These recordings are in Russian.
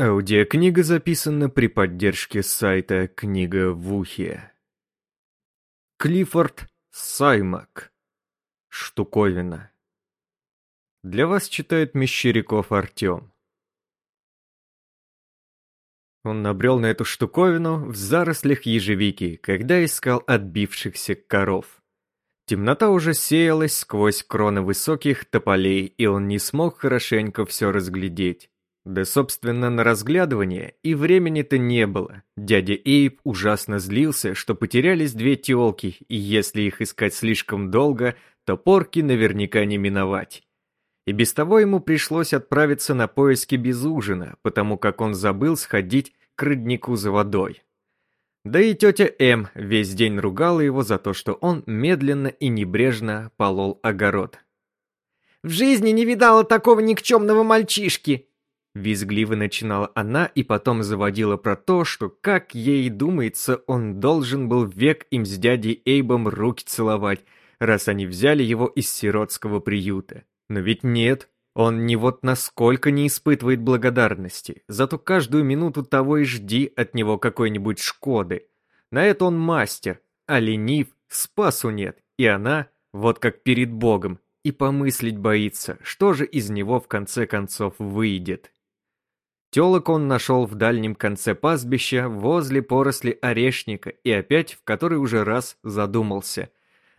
Аудиокнига записана при поддержке сайта «Книга в ухе». Клиффорд Саймак. Штуковина. Для вас читает Мещеряков Артем. Он набрел на эту штуковину в зарослях ежевики, когда искал отбившихся коров. Темнота уже сеялась сквозь кроны высоких тополей, и он не смог хорошенько все разглядеть. Да, собственно, на разглядывание и времени-то не было. Дядя Эйб ужасно злился, что потерялись две тёлки, и если их искать слишком долго, то порки наверняка не миновать. И без того ему пришлось отправиться на поиски без ужина, потому как он забыл сходить к роднику за водой. Да и тетя М весь день ругала его за то, что он медленно и небрежно полол огород. «В жизни не видала такого никчемного мальчишки!» Визгливо начинала она и потом заводила про то, что, как ей думается, он должен был век им с дядей Эйбом руки целовать, раз они взяли его из сиротского приюта. Но ведь нет, он ни вот насколько не испытывает благодарности, зато каждую минуту того и жди от него какой-нибудь шкоды. На это он мастер, а ленив, спасу нет, и она, вот как перед Богом, и помыслить боится, что же из него в конце концов выйдет. Телок он нашел в дальнем конце пастбища, возле поросли орешника, и опять в который уже раз задумался.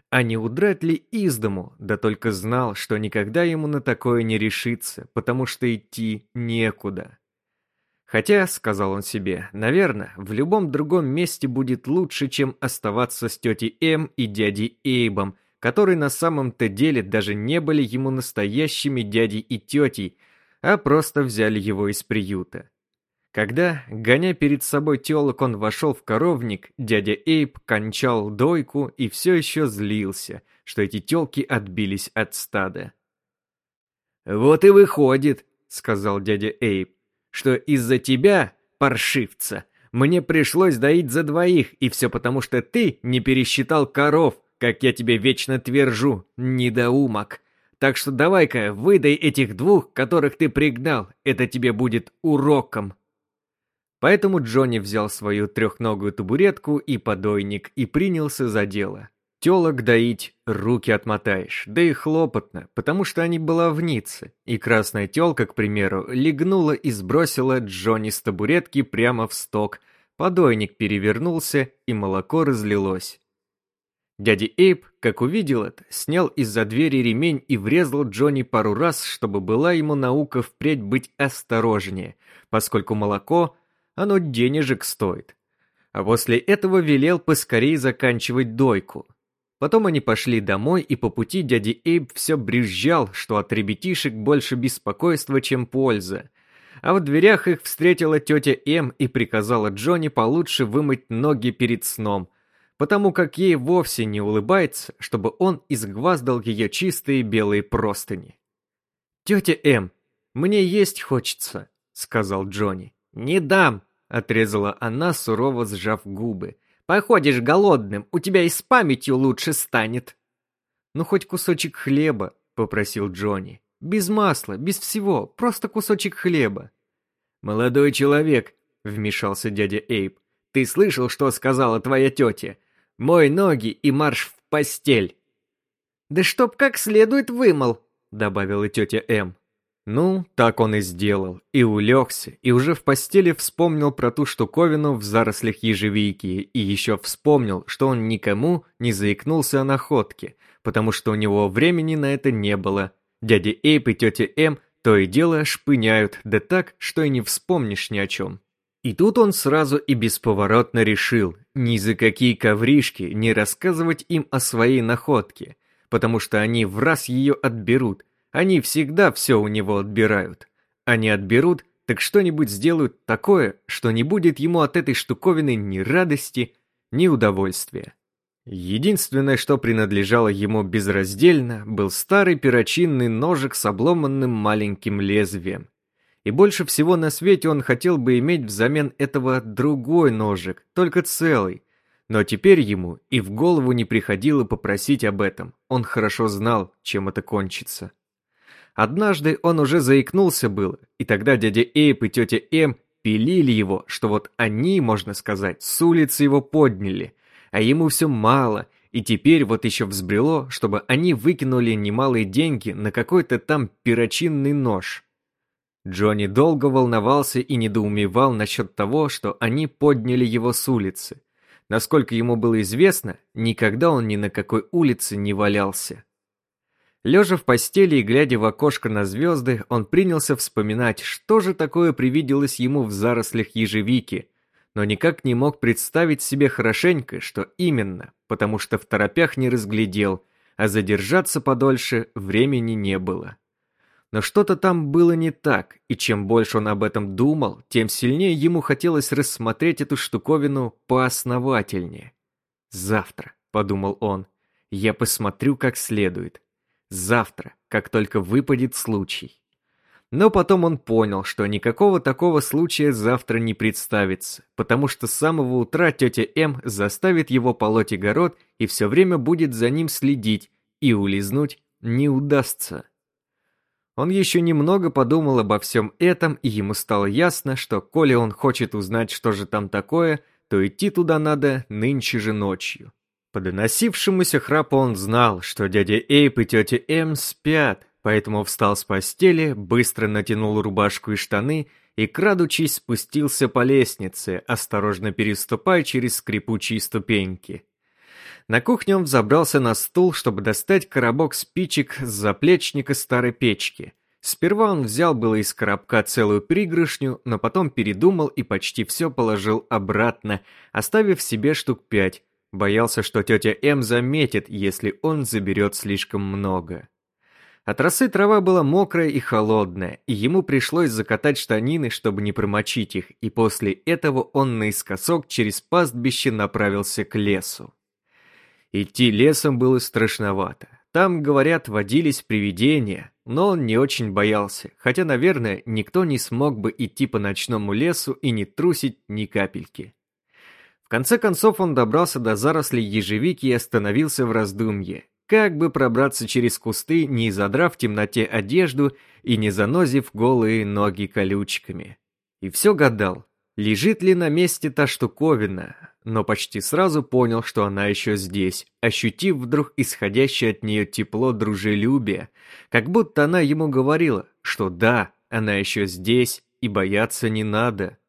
А не удрать ли из дому, да только знал, что никогда ему на такое не решится, потому что идти некуда. Хотя, сказал он себе, наверное, в любом другом месте будет лучше, чем оставаться с тетей М и дядей Эйбом, которые на самом-то деле даже не были ему настоящими дядей и тетей, а просто взяли его из приюта. Когда, гоня перед собой телок, он вошел в коровник, дядя Эйб кончал дойку и все еще злился, что эти телки отбились от стада. «Вот и выходит», — сказал дядя Эйб, «что из-за тебя, паршивца, мне пришлось доить за двоих, и все потому, что ты не пересчитал коров, как я тебе вечно твержу, недоумок. Так что давай-ка выдай этих двух, которых ты пригнал. Это тебе будет уроком. Поэтому Джонни взял свою трехногую табуретку и подойник и принялся за дело. Телок доить руки отмотаешь, да и хлопотно, потому что они баловницы. И красная телка, к примеру, легнула и сбросила Джонни с табуретки прямо в сток. Подойник перевернулся, и молоко разлилось. Дядя Эйб, как увидел это, снял из-за двери ремень и врезал Джонни пару раз, чтобы была ему наука впредь быть осторожнее, поскольку молоко, оно денежек стоит. А после этого велел поскорей заканчивать дойку. Потом они пошли домой, и по пути дядя Эйб все брюзжал, что от ребятишек больше беспокойства, чем польза. А в дверях их встретила тетя М и приказала Джонни получше вымыть ноги перед сном – потому как ей вовсе не улыбается, чтобы он изгваздал ее чистые белые простыни. «Тетя М, мне есть хочется», — сказал Джонни. «Не дам», — отрезала она, сурово сжав губы. «Походишь голодным, у тебя и с памятью лучше станет». «Ну, хоть кусочек хлеба», — попросил Джонни. «Без масла, без всего, просто кусочек хлеба». «Молодой человек», — вмешался дядя Эйб, — «ты слышал, что сказала твоя тетя? Мой ноги и марш в постель. Да чтоб как следует вымыл, добавила тетя М. Ну, так он и сделал, и улегся, и уже в постели вспомнил про ту штуковину в зарослях ежевики, и еще вспомнил, что он никому не заикнулся о находке, потому что у него времени на это не было. Дядя Эйп и тетя М то и дело шпыняют, да так, что и не вспомнишь ни о чем. И тут он сразу и бесповоротно решил ни за какие ковришки не рассказывать им о своей находке, потому что они в раз ее отберут, они всегда все у него отбирают. Они отберут, так что-нибудь сделают такое, что не будет ему от этой штуковины ни радости, ни удовольствия. Единственное, что принадлежало ему безраздельно, был старый перочинный ножик с обломанным маленьким лезвием, и больше всего на свете он хотел бы иметь взамен этого другой ножик, только целый. Но теперь ему и в голову не приходило попросить об этом. Он хорошо знал, чем это кончится. Однажды он уже заикнулся было, и тогда дядя Эйп и тетя Эм испилили его, что вот они, можно сказать, с улицы его подняли, а ему все мало, и теперь вот еще взбрело, чтобы они выкинули немалые деньги на какой-то там перочинный нож. Джонни долго волновался и недоумевал насчет того, что они подняли его с улицы. Насколько ему было известно, никогда он ни на какой улице не валялся. Лежа в постели и глядя в окошко на звезды, он принялся вспоминать, что же такое привиделось ему в зарослях ежевики, но никак не мог представить себе хорошенько, что именно, потому что в торопях не разглядел, а задержаться подольше времени не было. Но что-то там было не так, и чем больше он об этом думал, тем сильнее ему хотелось рассмотреть эту штуковину поосновательнее. «Завтра», — подумал он, — «я посмотрю как следует». Завтра, как только выпадет случай. Но потом он понял, что никакого такого случая завтра не представится, потому что с самого утра тетя М заставит его полоть огород и все время будет за ним следить, и улизнуть не удастся. Он еще немного подумал обо всем этом, и ему стало ясно, что коли он хочет узнать, что же там такое, то идти туда надо нынче же ночью. По доносившемуся храпу он знал, что дядя Эйп и тетя М спят, поэтому встал с постели, быстро натянул рубашку и штаны и, крадучись, спустился по лестнице, осторожно переступая через скрипучие ступеньки. На кухне он взобрался на стул, чтобы достать коробок спичек с заплечника старой печки. Сперва он взял было из коробка целую пригоршню, но потом передумал и почти все положил обратно, оставив себе штук пять, Боялся, что тетя М заметит, если он заберет слишком много. От росы трава была мокрая и холодная, и ему пришлось закатать штанины, чтобы не промочить их, и после этого он наискосок через пастбище направился к лесу. Идти лесом было страшновато. Там, говорят, водились привидения, но он не очень боялся, хотя, наверное, никто не смог бы идти по ночному лесу и не трусить ни капельки. В конце концов он добрался до зарослей ежевики и остановился в раздумье. Как бы пробраться через кусты, не задрав в темноте одежду и не занозив голые ноги колючками. И все гадал, лежит ли на месте та штуковина, но почти сразу понял, что она еще здесь, ощутив вдруг исходящее от нее тепло дружелюбия, как будто она ему говорила, что да, она еще здесь и бояться не надо.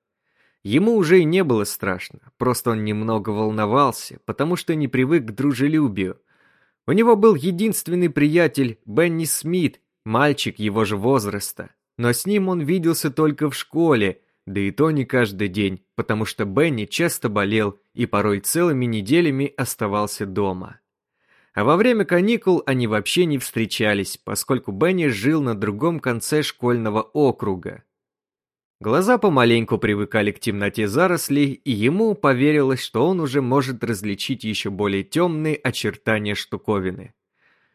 Ему уже и не было страшно, просто он немного волновался, потому что не привык к дружелюбию. У него был единственный приятель Бенни Смит, мальчик его же возраста, но с ним он виделся только в школе, да и то не каждый день, потому что Бенни часто болел и порой целыми неделями оставался дома. А во время каникул они вообще не встречались, поскольку Бенни жил на другом конце школьного округа. Глаза помаленьку привыкали к темноте зарослей, и ему поверилось, что он уже может различить еще более темные очертания штуковины.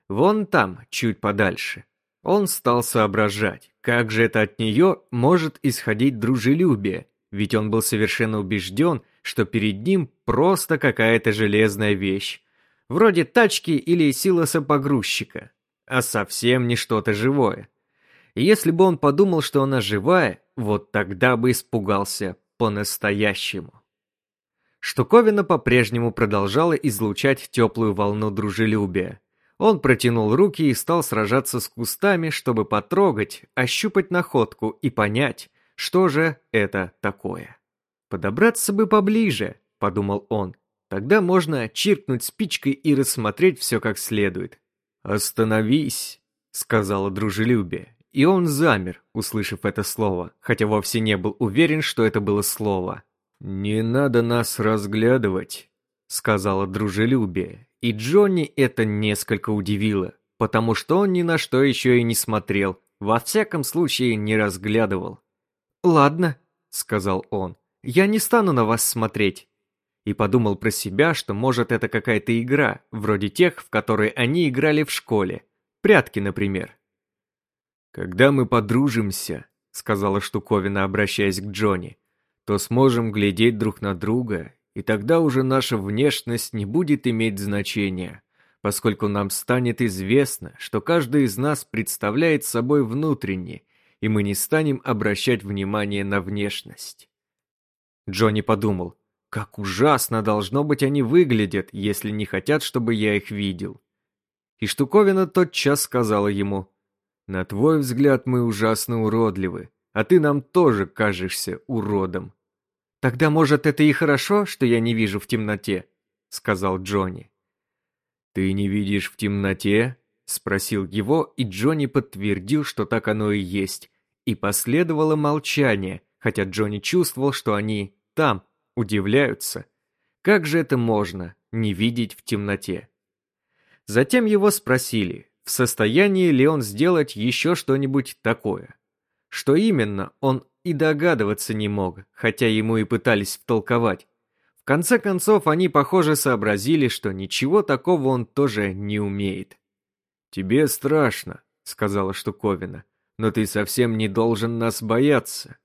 Вон там, чуть подальше. Он стал соображать, как же это от нее может исходить дружелюбие, ведь он был совершенно убежден, что перед ним просто какая-то железная вещь, вроде тачки или силоса погрузчика, а совсем не что-то живое. Если бы он подумал, что она живая, вот тогда бы испугался по-настоящему. Штуковина по-прежнему продолжала излучать теплую волну дружелюбия. Он протянул руки и стал сражаться с кустами, чтобы потрогать, ощупать находку и понять, что же это такое. «Подобраться бы поближе», — подумал он. «Тогда можно чиркнуть спичкой и рассмотреть все как следует». «Остановись», — сказала дружелюбие. И он замер, услышав это слово, хотя вовсе не был уверен, что это было слово. «Не надо нас разглядывать», — сказала дружелюбие, и Джонни это несколько удивило, потому что он ни на что еще и не смотрел, во всяком случае не разглядывал. «Ладно», — сказал он, — «я не стану на вас смотреть». И подумал про себя, что может это какая-то игра, вроде тех, в которые они играли в школе. Прятки, например. «Когда мы подружимся», — сказала штуковина, обращаясь к Джонни, «то сможем глядеть друг на друга, и тогда уже наша внешность не будет иметь значения, поскольку нам станет известно, что каждый из нас представляет собой внутренне, и мы не станем обращать внимание на внешность. Джонни подумал, как ужасно должно быть они выглядят, если не хотят, чтобы я их видел. И штуковина тотчас сказала ему, «На твой взгляд мы ужасно уродливы, а ты нам тоже кажешься уродом». «Тогда, может, это и хорошо, что я не вижу в темноте?» — сказал Джонни. «Ты не видишь в темноте?» — спросил его, и Джонни подтвердил, что так оно и есть. И последовало молчание, хотя Джонни чувствовал, что они там, удивляются. Как же это можно, не видеть в темноте? Затем его спросили, в состоянии ли он сделать еще что-нибудь такое. Что именно, он и догадываться не мог, хотя ему и пытались втолковать. В конце концов, они, похоже, сообразили, что ничего такого он тоже не умеет. «Тебе страшно», — сказала штуковина, — «но ты совсем не должен нас бояться».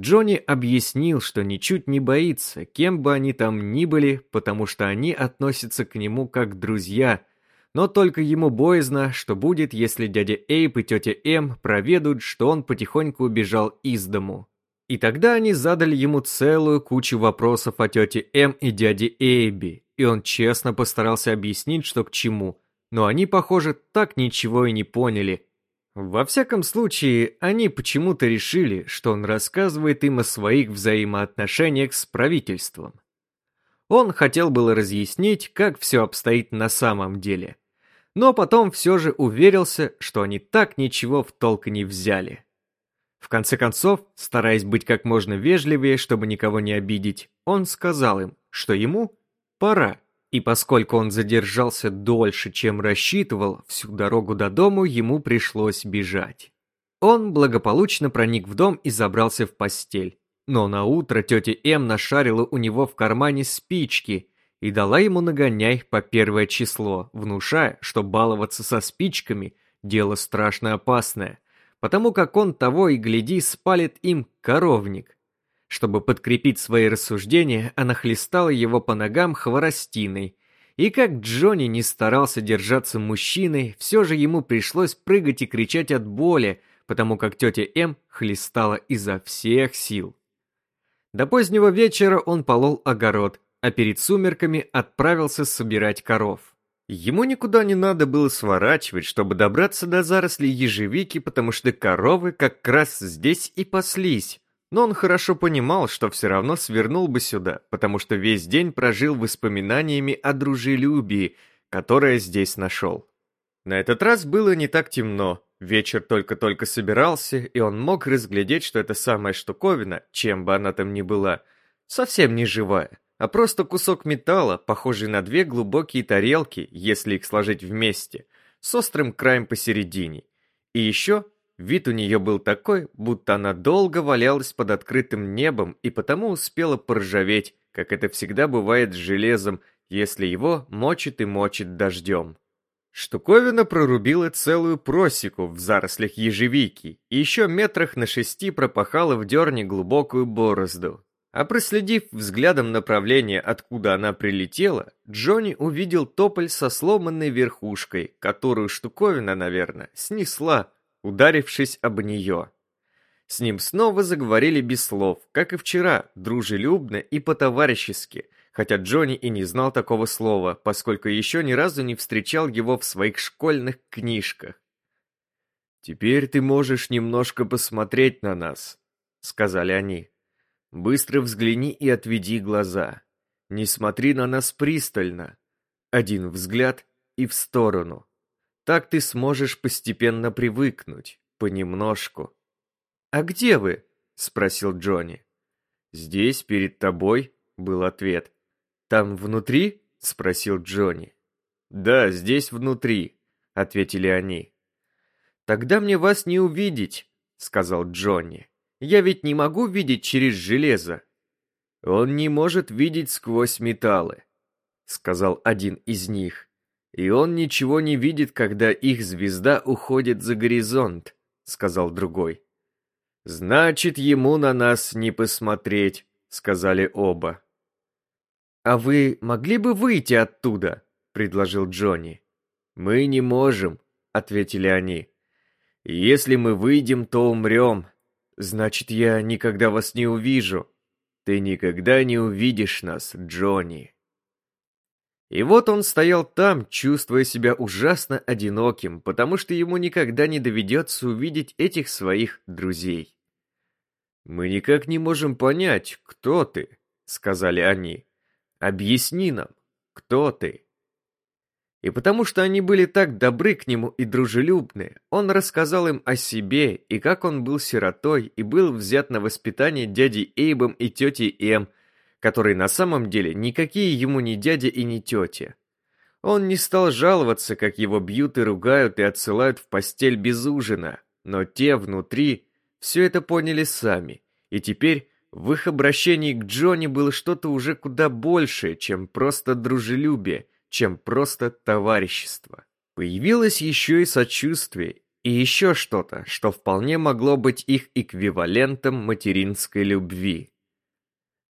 Джонни объяснил, что ничуть не боится, кем бы они там ни были, потому что они относятся к нему как друзья, но только ему боязно, что будет, если дядя Эйп и тетя Эм проведут, что он потихоньку убежал из дому. И тогда они задали ему целую кучу вопросов о тете Эм и дяде Эйби, и он честно постарался объяснить, что к чему, но они, похоже, так ничего и не поняли, во всяком случае, они почему-то решили, что он рассказывает им о своих взаимоотношениях с правительством. Он хотел было разъяснить, как все обстоит на самом деле, но потом все же уверился, что они так ничего в толк не взяли. В конце концов, стараясь быть как можно вежливее, чтобы никого не обидеть, он сказал им, что ему пора. И поскольку он задержался дольше, чем рассчитывал, всю дорогу до дому ему пришлось бежать. Он благополучно проник в дом и забрался в постель. Но на утро тетя М нашарила у него в кармане спички и дала ему нагоняй по первое число, внушая, что баловаться со спичками – дело страшно опасное, потому как он того и гляди спалит им коровник. Чтобы подкрепить свои рассуждения, она хлестала его по ногам хворостиной. И как Джонни не старался держаться мужчиной, все же ему пришлось прыгать и кричать от боли, потому как тетя М хлестала изо всех сил. До позднего вечера он полол огород, а перед сумерками отправился собирать коров. Ему никуда не надо было сворачивать, чтобы добраться до зарослей ежевики, потому что коровы как раз здесь и паслись, но он хорошо понимал, что все равно свернул бы сюда, потому что весь день прожил воспоминаниями о дружелюбии, которое здесь нашел. На этот раз было не так темно, вечер только-только собирался, и он мог разглядеть, что эта самая штуковина, чем бы она там ни была, совсем не живая, а просто кусок металла, похожий на две глубокие тарелки, если их сложить вместе, с острым краем посередине. И еще Вид у нее был такой, будто она долго валялась под открытым небом и потому успела поржаветь, как это всегда бывает с железом, если его мочит и мочит дождем. Штуковина прорубила целую просеку в зарослях ежевики и еще метрах на шести пропахала в дерне глубокую борозду. А проследив взглядом направление, откуда она прилетела, Джонни увидел тополь со сломанной верхушкой, которую штуковина, наверное, снесла, ударившись об нее. С ним снова заговорили без слов, как и вчера, дружелюбно и по-товарищески, хотя Джонни и не знал такого слова, поскольку еще ни разу не встречал его в своих школьных книжках. «Теперь ты можешь немножко посмотреть на нас», — сказали они. «Быстро взгляни и отведи глаза. Не смотри на нас пристально. Один взгляд и в сторону. Так ты сможешь постепенно привыкнуть, понемножку. «А где вы?» — спросил Джонни. «Здесь, перед тобой», — был ответ. «Там внутри?» — спросил Джонни. «Да, здесь внутри», — ответили они. «Тогда мне вас не увидеть», — сказал Джонни. «Я ведь не могу видеть через железо». «Он не может видеть сквозь металлы», — сказал один из них и он ничего не видит, когда их звезда уходит за горизонт», — сказал другой. «Значит, ему на нас не посмотреть», — сказали оба. «А вы могли бы выйти оттуда?» — предложил Джонни. «Мы не можем», — ответили они. «Если мы выйдем, то умрем. Значит, я никогда вас не увижу». Ты никогда не увидишь нас, Джонни. И вот он стоял там, чувствуя себя ужасно одиноким, потому что ему никогда не доведется увидеть этих своих друзей. «Мы никак не можем понять, кто ты», — сказали они. «Объясни нам, кто ты?» И потому что они были так добры к нему и дружелюбны, он рассказал им о себе и как он был сиротой и был взят на воспитание дядей Эйбом и тетей Эм, которые на самом деле никакие ему не дядя и не тетя. Он не стал жаловаться, как его бьют и ругают и отсылают в постель без ужина, но те внутри все это поняли сами, и теперь в их обращении к Джонни было что-то уже куда большее, чем просто дружелюбие, чем просто товарищество. Появилось еще и сочувствие, и еще что-то, что вполне могло быть их эквивалентом материнской любви.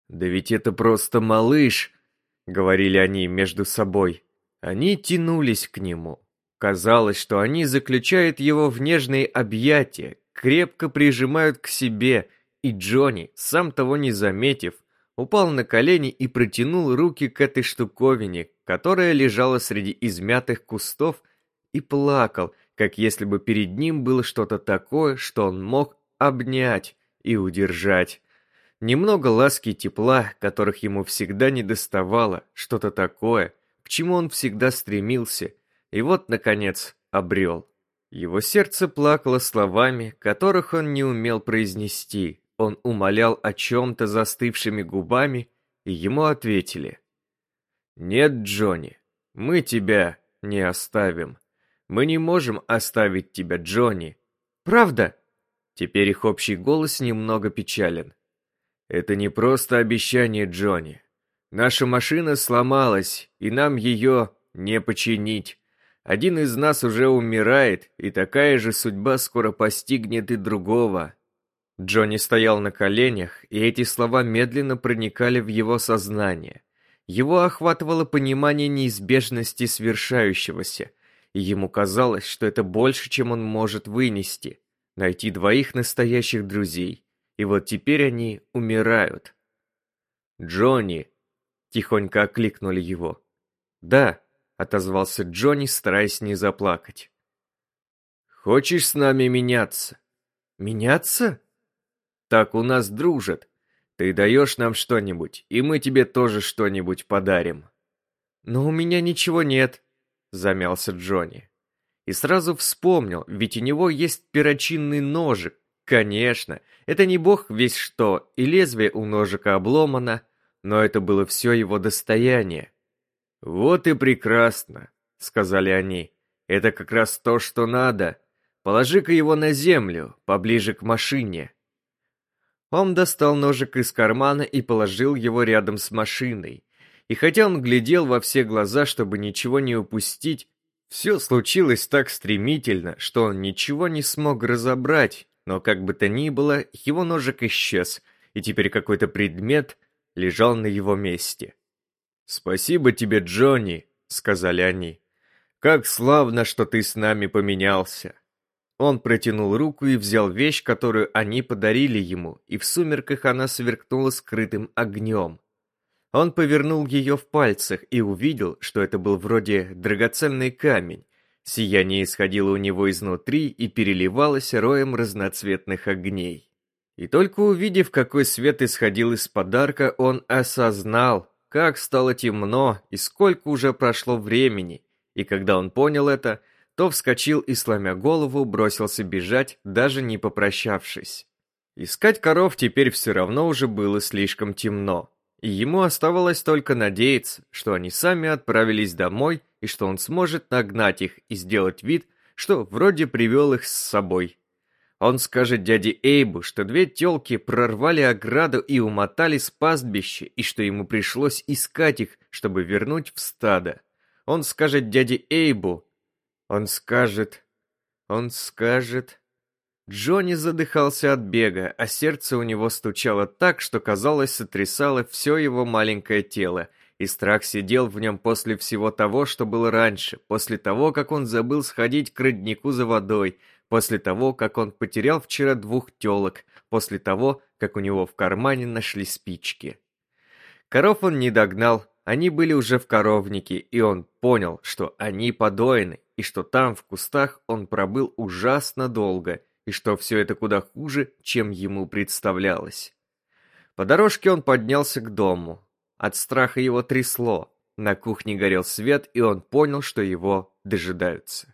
«Да ведь это просто малыш», — говорили они между собой. Они тянулись к нему. Казалось, что они заключают его в нежные объятия, крепко прижимают к себе, и Джонни, сам того не заметив, упал на колени и протянул руки к этой штуковине, которая лежала среди измятых кустов, и плакал, как если бы перед ним было что-то такое, что он мог обнять и удержать. Немного ласки и тепла, которых ему всегда не доставало, что-то такое, к чему он всегда стремился, и вот, наконец, обрел. Его сердце плакало словами, которых он не умел произнести. Он умолял о чем-то застывшими губами, и ему ответили. «Нет, Джонни, мы тебя не оставим. Мы не можем оставить тебя, Джонни». «Правда?» Теперь их общий голос немного печален. Это не просто обещание Джонни. Наша машина сломалась, и нам ее не починить. Один из нас уже умирает, и такая же судьба скоро постигнет и другого. Джонни стоял на коленях, и эти слова медленно проникали в его сознание. Его охватывало понимание неизбежности свершающегося, и ему казалось, что это больше, чем он может вынести. Найти двоих настоящих друзей, и вот теперь они умирают. «Джонни!» — тихонько окликнули его. «Да», — отозвался Джонни, стараясь не заплакать. «Хочешь с нами меняться?» «Меняться?» «Так у нас дружат. Ты даешь нам что-нибудь, и мы тебе тоже что-нибудь подарим». «Но у меня ничего нет», — замялся Джонни. И сразу вспомнил, ведь у него есть перочинный ножик, Конечно, это не бог весь что, и лезвие у ножика обломано, но это было все его достояние. «Вот и прекрасно», — сказали они. «Это как раз то, что надо. Положи-ка его на землю, поближе к машине». Он достал ножик из кармана и положил его рядом с машиной. И хотя он глядел во все глаза, чтобы ничего не упустить, все случилось так стремительно, что он ничего не смог разобрать, но как бы то ни было, его ножик исчез, и теперь какой-то предмет лежал на его месте. «Спасибо тебе, Джонни», — сказали они. «Как славно, что ты с нами поменялся». Он протянул руку и взял вещь, которую они подарили ему, и в сумерках она сверкнула скрытым огнем. Он повернул ее в пальцах и увидел, что это был вроде драгоценный камень, Сияние исходило у него изнутри и переливалось роем разноцветных огней. И только увидев, какой свет исходил из подарка, он осознал, как стало темно и сколько уже прошло времени. И когда он понял это, то вскочил и, сломя голову, бросился бежать, даже не попрощавшись. Искать коров теперь все равно уже было слишком темно, и ему оставалось только надеяться, что они сами отправились домой и что он сможет нагнать их и сделать вид, что вроде привел их с собой. Он скажет дяде Эйбу, что две тёлки прорвали ограду и умотали с пастбища, и что ему пришлось искать их, чтобы вернуть в стадо. Он скажет дяде Эйбу. Он скажет... Он скажет... Джонни задыхался от бега, а сердце у него стучало так, что, казалось, сотрясало все его маленькое тело, и страх сидел в нем после всего того, что было раньше, после того, как он забыл сходить к роднику за водой, после того, как он потерял вчера двух телок, после того, как у него в кармане нашли спички. Коров он не догнал, они были уже в коровнике, и он понял, что они подоены, и что там, в кустах, он пробыл ужасно долго, и что все это куда хуже, чем ему представлялось. По дорожке он поднялся к дому. От страха его трясло. На кухне горел свет, и он понял, что его дожидаются.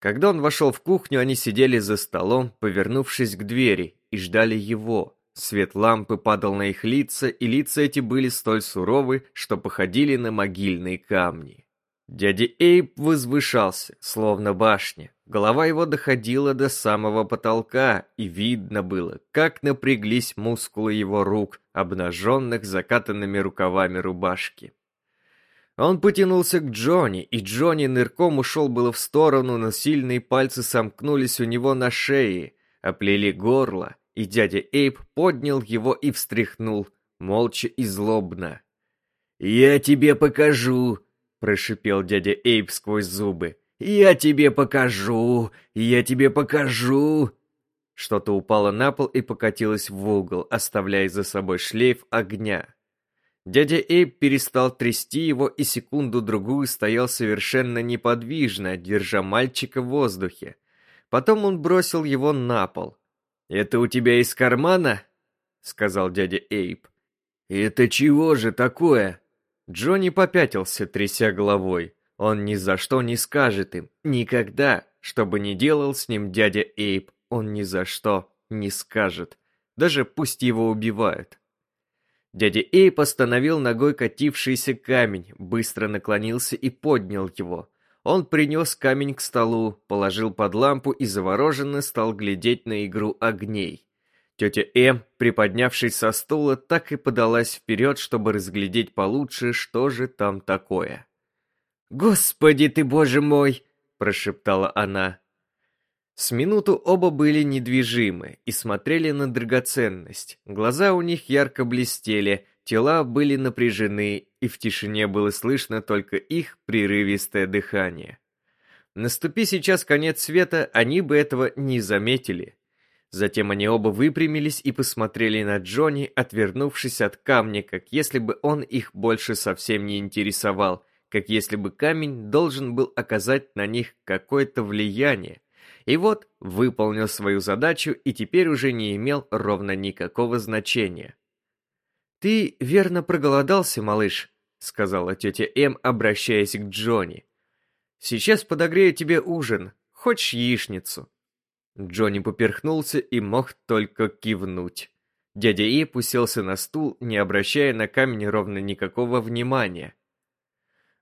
Когда он вошел в кухню, они сидели за столом, повернувшись к двери, и ждали его. Свет лампы падал на их лица, и лица эти были столь суровы, что походили на могильные камни. Дядя Эйб возвышался, словно башня. Голова его доходила до самого потолка, и видно было, как напряглись мускулы его рук, обнаженных закатанными рукавами рубашки. Он потянулся к Джонни, и Джонни нырком ушел было в сторону, но сильные пальцы сомкнулись у него на шее, оплели горло, и дядя Эйб поднял его и встряхнул, молча и злобно. «Я тебе покажу!» Прошипел дядя Эйб сквозь зубы. «Я тебе покажу! Я тебе покажу!» Что-то упало на пол и покатилось в угол, оставляя за собой шлейф огня. Дядя Эйб перестал трясти его и секунду-другую стоял совершенно неподвижно, держа мальчика в воздухе. Потом он бросил его на пол. «Это у тебя из кармана?» — сказал дядя Эйб. «Это чего же такое?» Джонни попятился, тряся головой. Он ни за что не скажет им, никогда, что бы ни делал с ним дядя Эйп, он ни за что не скажет, даже пусть его убивают. Дядя Эйп остановил ногой катившийся камень, быстро наклонился и поднял его. Он принес камень к столу, положил под лампу и завороженно стал глядеть на игру огней. Тетя М, приподнявшись со стула, так и подалась вперед, чтобы разглядеть получше, что же там такое. «Господи ты, боже мой!» – прошептала она. С минуту оба были недвижимы и смотрели на драгоценность. Глаза у них ярко блестели, тела были напряжены, и в тишине было слышно только их прерывистое дыхание. Наступи сейчас конец света, они бы этого не заметили. Затем они оба выпрямились и посмотрели на Джонни, отвернувшись от камня, как если бы он их больше совсем не интересовал, как если бы камень должен был оказать на них какое-то влияние. И вот выполнил свою задачу и теперь уже не имел ровно никакого значения. «Ты верно проголодался, малыш», — сказала тетя М, обращаясь к Джонни. «Сейчас подогрею тебе ужин. Хочешь яичницу?» Джонни поперхнулся и мог только кивнуть. Дядя Ип уселся на стул, не обращая на камень ровно никакого внимания.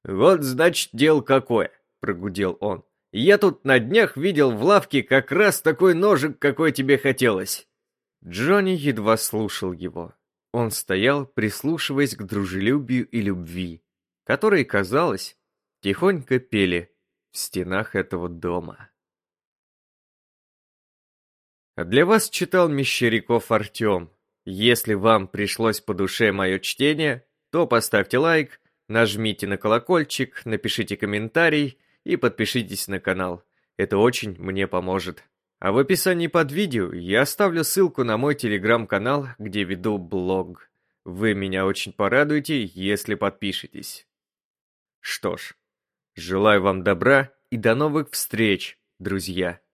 «Вот, значит, дел какое!» — прогудел он. «Я тут на днях видел в лавке как раз такой ножик, какой тебе хотелось!» Джонни едва слушал его. Он стоял, прислушиваясь к дружелюбию и любви, которые, казалось, тихонько пели в стенах этого дома. Для вас читал Мещеряков Артем. Если вам пришлось по душе мое чтение, то поставьте лайк, нажмите на колокольчик, напишите комментарий и подпишитесь на канал. Это очень мне поможет. А в описании под видео я оставлю ссылку на мой телеграм-канал, где веду блог. Вы меня очень порадуете, если подпишетесь. Что ж, желаю вам добра и до новых встреч, друзья.